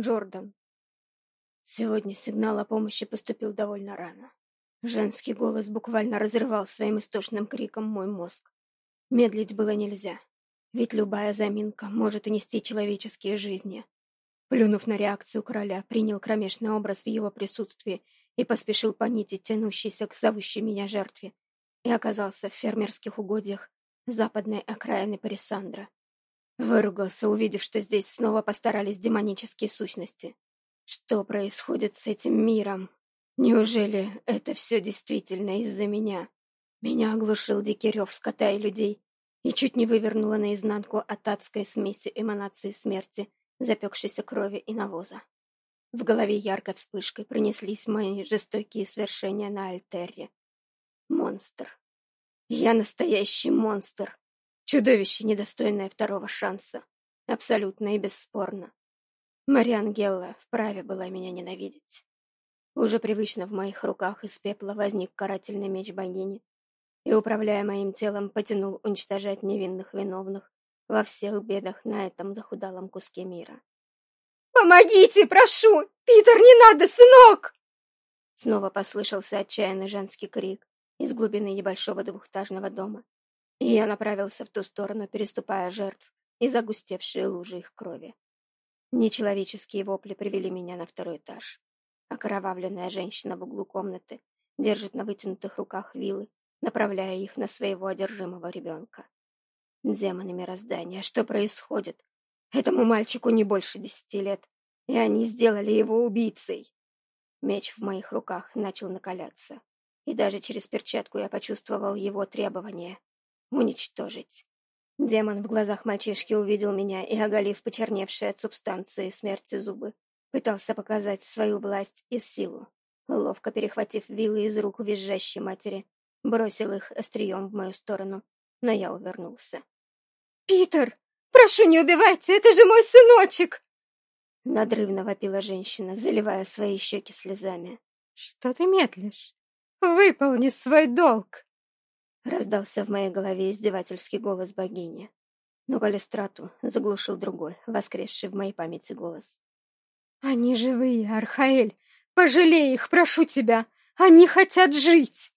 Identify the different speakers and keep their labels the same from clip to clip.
Speaker 1: Джордан. Сегодня сигнал о помощи поступил довольно рано. Женский голос буквально разрывал своим истошным криком мой мозг. Медлить было нельзя, ведь любая заминка может унести человеческие жизни. Плюнув на реакцию короля, принял кромешный образ в его присутствии и поспешил по нити, тянущейся к зовущей меня жертве, и оказался в фермерских угодьях западной окраины Парисандра. Выругался, увидев, что здесь снова постарались демонические сущности. Что происходит с этим миром? Неужели это все действительно из-за меня? Меня оглушил дикий рев скота и людей и чуть не вывернуло наизнанку от адской смеси эманации смерти, запекшейся крови и навоза. В голове яркой вспышкой пронеслись мои жестокие свершения на Альтерре. Монстр. Я настоящий монстр. Чудовище, недостойное второго шанса. Абсолютно и бесспорно. Мария Ангелла вправе была меня ненавидеть. Уже привычно в моих руках из пепла возник карательный меч богини и, управляя моим телом, потянул уничтожать невинных виновных во всех бедах на этом захудалом куске мира.
Speaker 2: «Помогите, прошу! Питер, не надо, сынок!»
Speaker 1: Снова послышался отчаянный женский крик из глубины небольшого двухэтажного дома, и я направился в ту сторону, переступая жертв и загустевшие лужи их крови. Нечеловеческие вопли привели меня на второй этаж. Окровавленная женщина в углу комнаты держит на вытянутых руках вилы, направляя их на своего одержимого ребенка. Демоны мироздания, что происходит? Этому мальчику не больше десяти лет, и они сделали его убийцей. Меч в моих руках начал накаляться, и даже через перчатку я почувствовал его требование — уничтожить. Демон в глазах мальчишки увидел меня и, оголив почерневшие от субстанции смерти зубы, пытался показать свою власть и силу. Ловко перехватив вилы из рук визжащей матери, бросил их острием в мою сторону, но я увернулся.
Speaker 2: «Питер!» Прошу, не убивайте, это же мой сыночек!»
Speaker 1: Надрывно вопила женщина, заливая свои щеки слезами.
Speaker 2: «Что ты медлишь? Выполни свой долг!»
Speaker 1: Раздался в моей голове издевательский голос богини. Но Калистрату заглушил другой, воскресший в моей памяти голос.
Speaker 2: «Они живые, Архаэль! Пожалей их, прошу тебя! Они хотят жить!»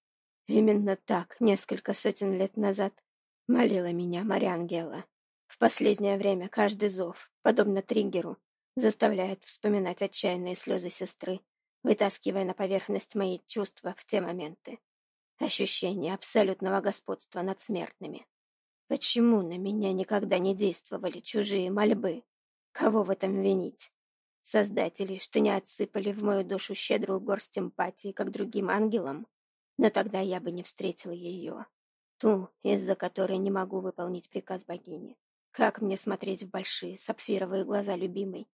Speaker 1: Именно так несколько сотен лет назад молила меня Мария Ангела. В последнее время каждый зов, подобно триггеру, заставляет вспоминать отчаянные слезы сестры, вытаскивая на поверхность мои чувства в те моменты. Ощущение абсолютного господства над смертными. Почему на меня никогда не действовали чужие мольбы? Кого в этом винить? Создателей, что не отсыпали в мою душу щедрую горсть эмпатии, как другим ангелам? Но тогда я бы не встретил ее. Ту, из-за которой не могу выполнить приказ богини. Как мне смотреть в большие сапфировые глаза любимой,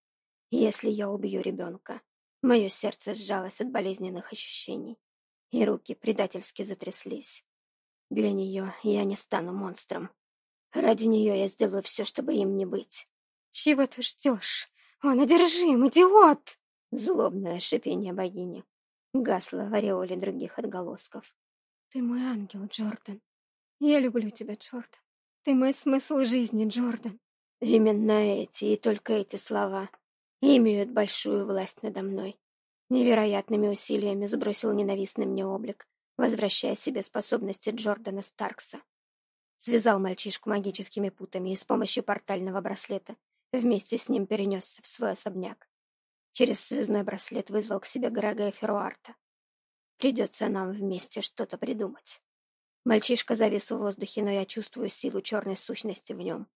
Speaker 1: если я убью ребенка? Мое сердце сжалось от болезненных ощущений, и руки предательски затряслись. Для нее я не стану монстром. Ради нее я сделаю все, чтобы им не быть.
Speaker 2: «Чего ты ждешь? Он одержим, идиот!»
Speaker 1: Злобное шипение богини гасло в ореоле других отголосков.
Speaker 2: «Ты мой ангел, Джордан. Я люблю тебя, Джордан. Ты мой смысл жизни, Джордан.
Speaker 1: Именно эти и только эти слова имеют большую власть надо мной. Невероятными усилиями сбросил ненавистный мне облик, возвращая себе способности Джордана Старкса. Связал мальчишку магическими путами и с помощью портального браслета вместе с ним перенесся в свой особняк. Через связной браслет вызвал к себе Грега и Феруарта. Придется нам вместе что-то придумать. Мальчишка завис в воздухе, но я чувствую силу черной сущности в нем.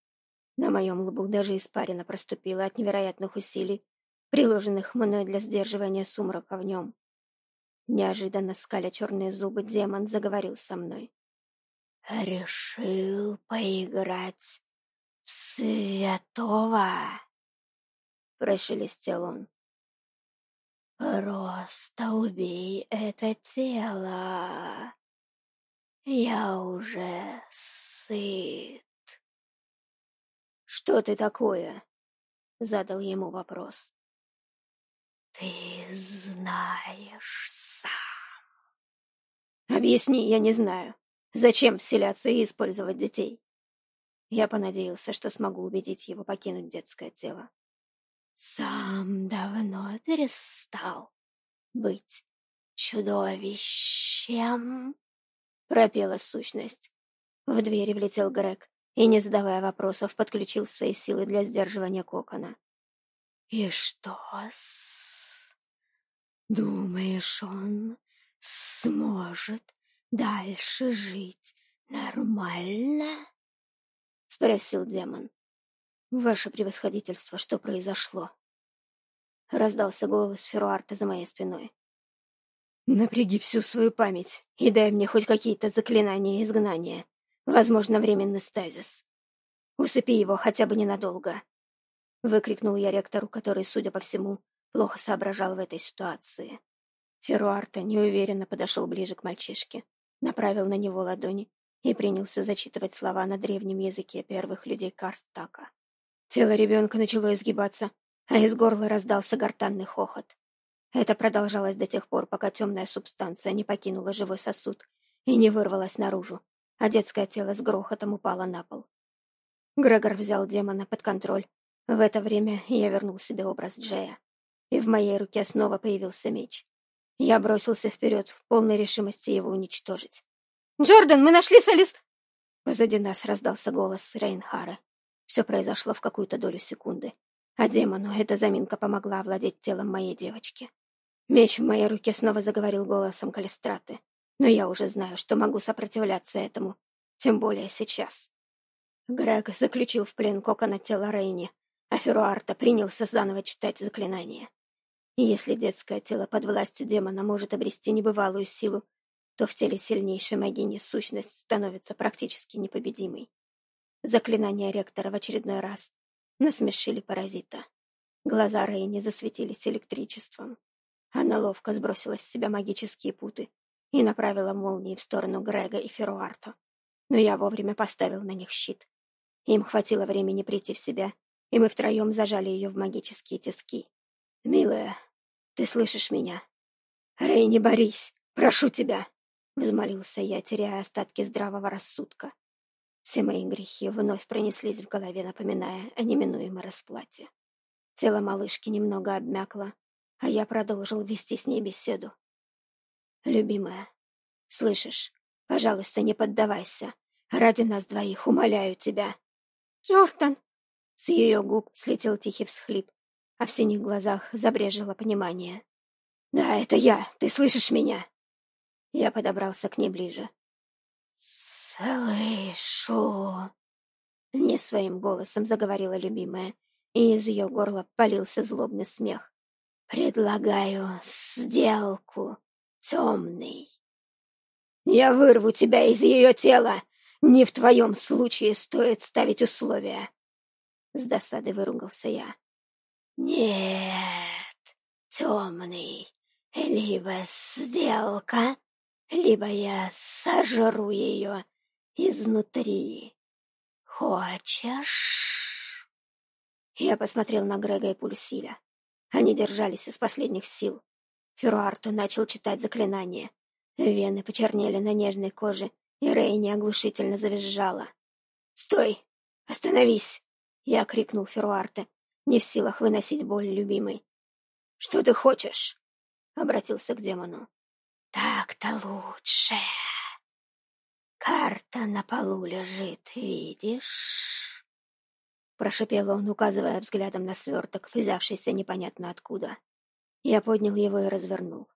Speaker 1: На моем лбу даже испарина проступила от невероятных усилий, приложенных мной для сдерживания сумрака в нем. Неожиданно, скаля черные зубы, демон заговорил со мной. «Решил поиграть в святого?» Прошелестел он. «Просто убей это тело!» Я уже сыт. Что ты такое? Задал ему вопрос. Ты знаешь сам. Объясни, я не знаю. Зачем вселяться и использовать детей? Я понадеялся, что смогу убедить его покинуть детское тело. сам давно перестал быть чудовищем, пропела сущность. В двери влетел Грег и, не задавая вопросов, подключил свои силы для сдерживания кокона. «И что с... Думаешь, он сможет дальше жить нормально?» — спросил демон. «Ваше превосходительство, что произошло?» Раздался голос Феруарта за моей спиной. «Напряги всю свою память и дай мне хоть какие-то заклинания изгнания. Возможно, временный стазис. Усыпи его хотя бы ненадолго. Выкрикнул я ректору, который, судя по всему, плохо соображал в этой ситуации. Феруарта неуверенно подошел ближе к мальчишке, направил на него ладони и принялся зачитывать слова на древнем языке первых людей Карстака. Тело ребенка начало изгибаться, а из горла раздался гортанный хохот. Это продолжалось до тех пор, пока темная субстанция не покинула живой сосуд и не вырвалась наружу, а детское тело с грохотом упало на пол. Грегор взял демона под контроль. В это время я вернул себе образ Джея, и в моей руке снова появился меч. Я бросился вперед в полной решимости его уничтожить.
Speaker 2: «Джордан, мы нашли солист!»
Speaker 1: Позади нас раздался голос Рейнхара. Все произошло в какую-то долю секунды, а демону эта заминка помогла овладеть телом моей девочки. Меч в моей руке снова заговорил голосом Калистраты но я уже знаю, что могу сопротивляться этому, тем более сейчас. Грег заключил в плен кокона тело Рейни, а Феруарта принялся заново читать заклинание. И если детское тело под властью демона может обрести небывалую силу, то в теле сильнейшей магини сущность становится практически непобедимой. Заклинания ректора в очередной раз насмешили паразита. Глаза Рейни засветились электричеством. Она ловко сбросила с себя магические путы и направила молнии в сторону Грега и Феруарта. Но я вовремя поставил на них щит. Им хватило времени прийти в себя, и мы втроем зажали ее в магические тиски. «Милая, ты слышишь меня?» «Рэй, не борись! Прошу тебя!» Взмолился я, теряя остатки здравого рассудка. Все мои грехи вновь пронеслись в голове, напоминая о неминуемой расплате. Тело малышки немного обмякло, а я продолжил вести с ней беседу. Любимая, слышишь? Пожалуйста, не поддавайся. Ради нас двоих умоляю тебя.
Speaker 2: Джордан!
Speaker 1: С ее губ слетел тихий всхлип, а в синих глазах забрежило понимание. Да, это я. Ты слышишь меня? Я подобрался к ней ближе. «Слышу!» Не своим голосом заговорила любимая, и из ее горла полился злобный смех. «Предлагаю сделку темный. Я вырву тебя из ее тела. Не в твоем случае стоит ставить условия. С досады выругался я. Нет, темный. Либо сделка, либо я сожру ее изнутри. Хочешь? Я посмотрел на Грега и Пульсиля. Они держались из последних сил. Феруарто начал читать заклинание. Вены почернели на нежной коже, и Рейни оглушительно завизжала. «Стой! Остановись!» Я крикнул Феруарте, не в силах выносить боль любимой. «Что ты хочешь?» — обратился к демону. «Так-то лучше. Карта на полу лежит, видишь?» Прошипел он, указывая взглядом на сверток, взявшийся непонятно откуда. Я поднял его и развернул.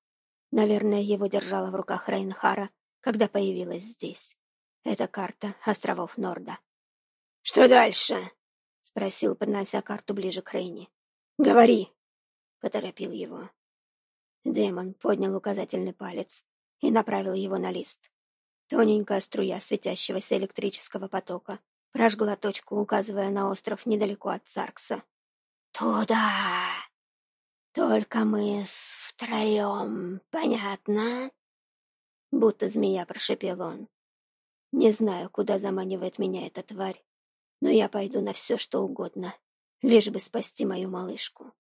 Speaker 1: Наверное, его держала в руках Рейнхара, когда появилась здесь. Это карта островов Норда. «Что дальше?» — спросил, поднося карту ближе к Рейне. «Говори!» — поторопил его. Демон поднял указательный палец и направил его на лист. Тоненькая струя светящегося электрического потока прожгла точку, указывая на остров недалеко от Царкса. «Туда!» Только мы с втроем, понятно? Будто змея прошепел он. Не знаю, куда заманивает меня эта тварь, но я пойду на все, что угодно, лишь бы спасти мою малышку.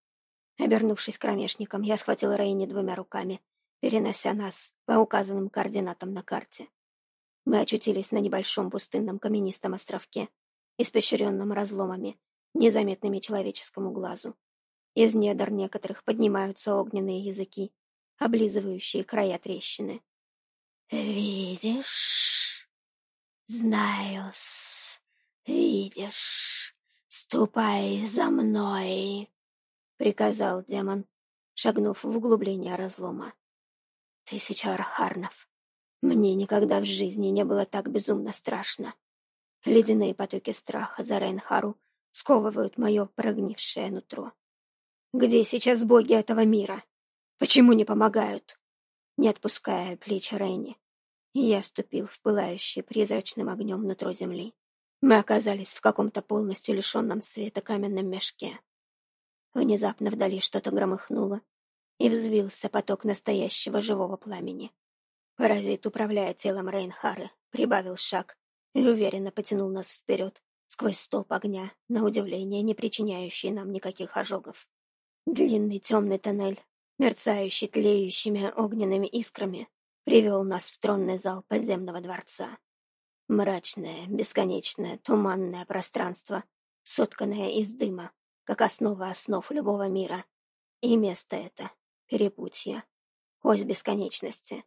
Speaker 1: Обернувшись кромешником, я схватил Рейни двумя руками, перенося нас по указанным координатам на карте. Мы очутились на небольшом пустынном каменистом островке, испещренном разломами, незаметными человеческому глазу. Из недр некоторых поднимаются огненные языки, облизывающие края трещины. «Видишь? Знаю-с, видишь. Ступай за мной!» — приказал демон, шагнув в углубление разлома. Тысяча архарнов. Мне никогда в жизни не было так безумно страшно. Ледяные потоки страха за Рейнхару сковывают мое прогнившее нутро. Где сейчас боги этого мира? Почему не помогают? Не отпуская плечи Рейни, я ступил в пылающий призрачным огнем нутро земли. Мы оказались в каком-то полностью лишенном света каменном мешке. Внезапно вдали что-то громыхнуло, и взвился поток настоящего живого пламени. Паразит, управляя телом Рейнхары, прибавил шаг и уверенно потянул нас вперед, сквозь столб огня, на удивление не причиняющий нам никаких ожогов. Длинный темный тоннель, мерцающий тлеющими огненными искрами, привел нас в тронный зал подземного дворца. Мрачное, бесконечное, туманное пространство, сотканное из дыма, как основа основ любого мира. И место это — перепутье, ось бесконечности,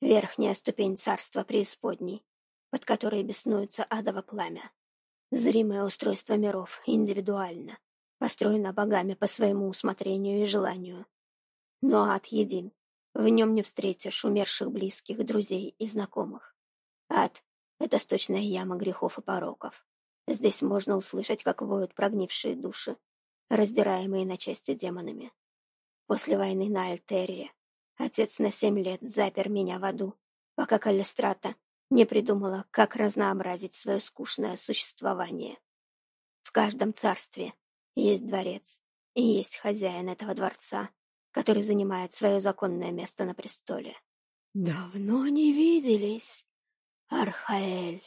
Speaker 1: верхняя ступень царства преисподней, под которой беснуется адово пламя. Зримое устройство миров индивидуально, построено богами по своему усмотрению и желанию. Но ад един. В нем не встретишь умерших близких, друзей и знакомых. Ад — это сточная яма грехов и пороков. Здесь можно услышать, как воют прогнившие души, раздираемые на части демонами. После войны на Альтерии отец на семь лет запер меня в аду, пока Калистрата не придумала, как разнообразить свое скучное существование. В каждом царстве есть дворец, и есть хозяин этого дворца, который занимает свое законное место на престоле. «Давно не виделись, Архаэль,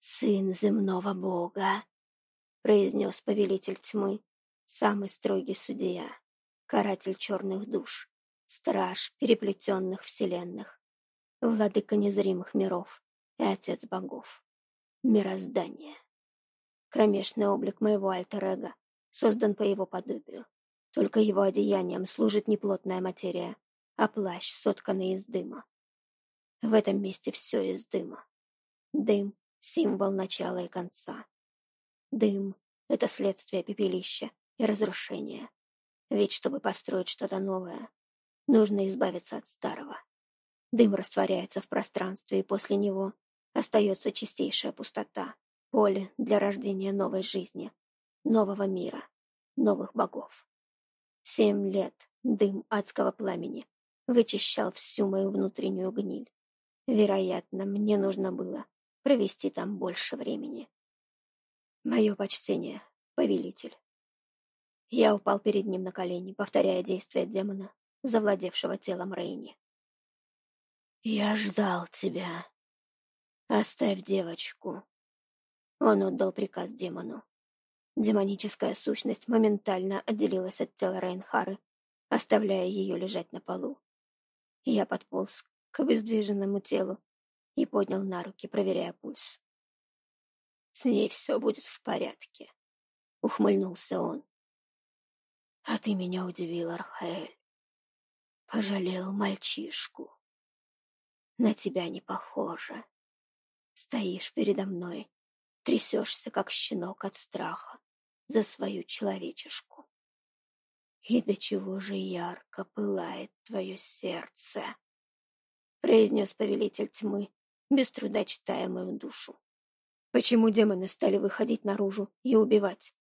Speaker 1: сын земного бога», — произнес повелитель тьмы, самый строгий судья, каратель черных душ, страж переплетенных вселенных, владыка незримых миров, и отец богов. Мироздание. Кромешный облик моего альтер-эго создан по его подобию. Только его одеянием служит не плотная материя, а плащ, сотканный из дыма. В этом месте все из дыма. Дым — символ начала и конца. Дым — это следствие пепелища и разрушения. Ведь чтобы построить что-то новое, нужно избавиться от старого. Дым растворяется в пространстве, и после него остается чистейшая пустота, поле для рождения новой жизни, нового мира, новых богов. Семь лет дым адского пламени вычищал всю мою внутреннюю гниль. Вероятно, мне нужно было провести там больше времени. Мое почтение, повелитель. Я упал перед ним на колени, повторяя действия демона, завладевшего телом Рейни. «Я ждал тебя. Оставь девочку». Он отдал приказ демону. Демоническая сущность моментально отделилась от тела Рейнхары, оставляя ее лежать на полу. Я подполз к обездвиженному телу и поднял на руки, проверяя пульс. «С ней все будет в порядке», — ухмыльнулся он. «А ты меня удивил, Архаэль. Пожалел мальчишку». На тебя не похоже. Стоишь передо мной, трясешься, как щенок от страха, за свою человечешку. И до чего же ярко пылает твое сердце, произнес повелитель тьмы, без труда читая мою душу. Почему демоны стали выходить наружу и убивать?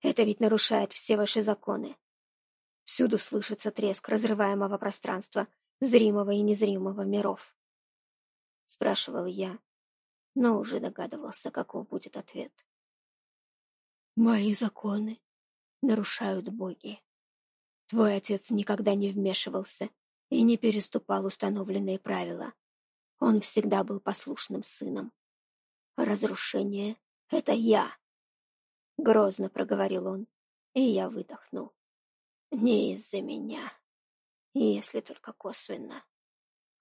Speaker 1: Это ведь нарушает все ваши законы. Всюду слышится треск разрываемого пространства, зримого и незримого миров спрашивал я, но уже догадывался, каков будет ответ. Мои законы нарушают боги. Твой отец никогда не вмешивался и не переступал установленные правила. Он всегда был послушным сыном. Разрушение — это я. Грозно проговорил он, и я выдохнул. Не из-за меня, если только косвенно.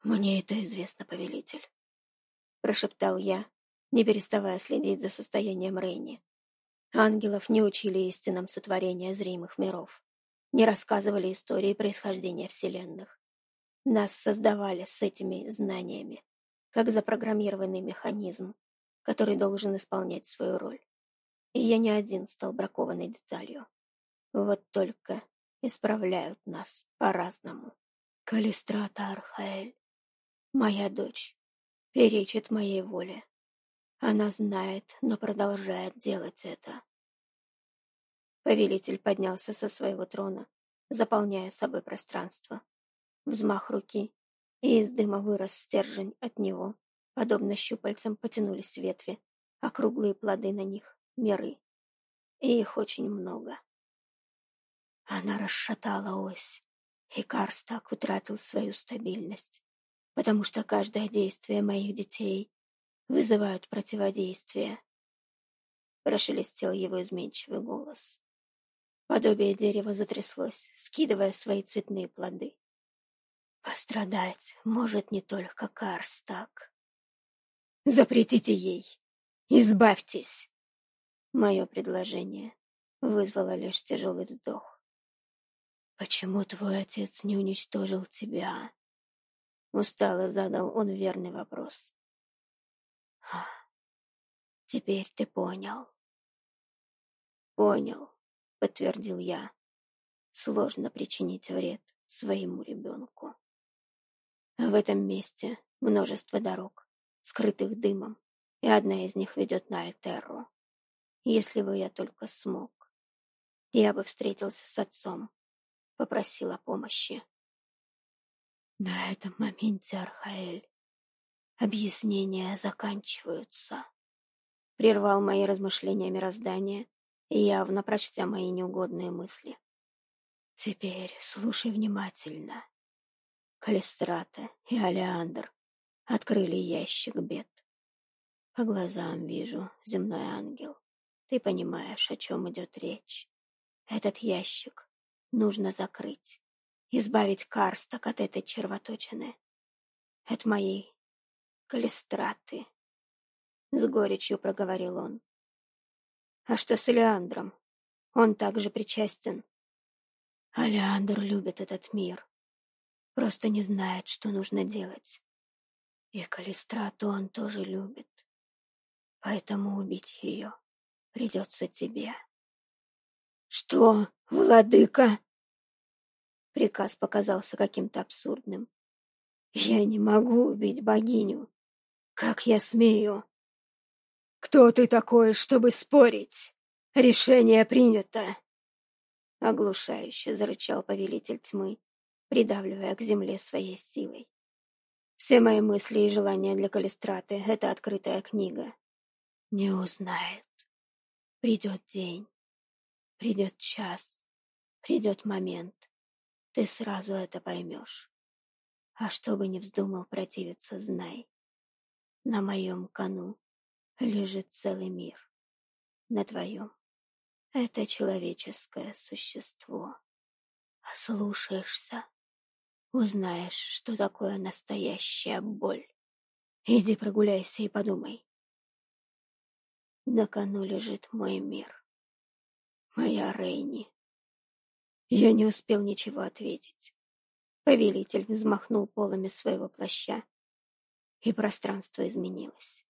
Speaker 1: Мне это известно, повелитель прошептал я, не переставая следить за состоянием Рейни. Ангелов не учили истинам сотворения зримых миров. не рассказывали истории происхождения вселенных. Нас создавали с этими знаниями, как запрограммированный механизм, который должен исполнять свою роль. И я не один стал бракованной деталью. Вот только исправляют нас по-разному. Калистрата Архаэль, моя дочь, перечит моей воле. Она знает, но продолжает делать это. Повелитель поднялся со своего трона, заполняя собой пространство. Взмах руки, и из дыма вырос стержень от него. Подобно щупальцам потянулись ветви, а круглые плоды на них — миры. И их очень много. Она расшатала ось, и Карстак утратил свою стабильность, потому что каждое действие моих детей вызывает противодействие. Прошелестел его изменчивый голос. Подобие дерева затряслось, скидывая свои цветные плоды. Пострадать может не только Карстак. Запретите ей! Избавьтесь! Мое предложение вызвало лишь тяжелый вздох. «Почему твой отец не уничтожил тебя?» Устало задал он верный вопрос. «Теперь ты понял». «Понял», — подтвердил я. «Сложно причинить вред своему ребенку». В этом месте множество дорог, скрытых дымом, и одна из них ведет на Альтерру. Если бы я только смог, я бы встретился с отцом, попросил о помощи. На этом моменте, Архаэль, объяснения заканчиваются. Прервал мои размышления мироздания, явно прочтя мои неугодные мысли. Теперь слушай внимательно. Калистрата и Алеандр открыли ящик бед. По глазам вижу, земной ангел. Ты понимаешь, о чем идет речь. Этот ящик нужно закрыть, избавить Карсток от этой червоточины, от моей калистраты. С горечью проговорил он. А что с Элеандром? Он также причастен. Алеандр любит этот мир. Просто не знает, что нужно делать. И Калистрату он тоже любит. Поэтому убить ее придется тебе. Что, владыка? Приказ показался каким-то абсурдным. Я не могу убить богиню. Как я смею? Кто ты такой, чтобы спорить? Решение принято. Оглушающе зарычал повелитель тьмы, придавливая к земле своей силой. Все мои мысли и желания для Калистраты — это открытая книга. Не узнает. Придет день, придет час, придет момент. Ты сразу это поймешь. А чтобы не вздумал противиться, знай. На моем кону лежит целый мир. На твоем — это человеческое существо. Ослушаешься Узнаешь, что такое настоящая боль. Иди прогуляйся и подумай. На кону лежит мой мир. Моя Рейни. Я не успел ничего ответить. Повелитель взмахнул полами своего плаща, и пространство изменилось.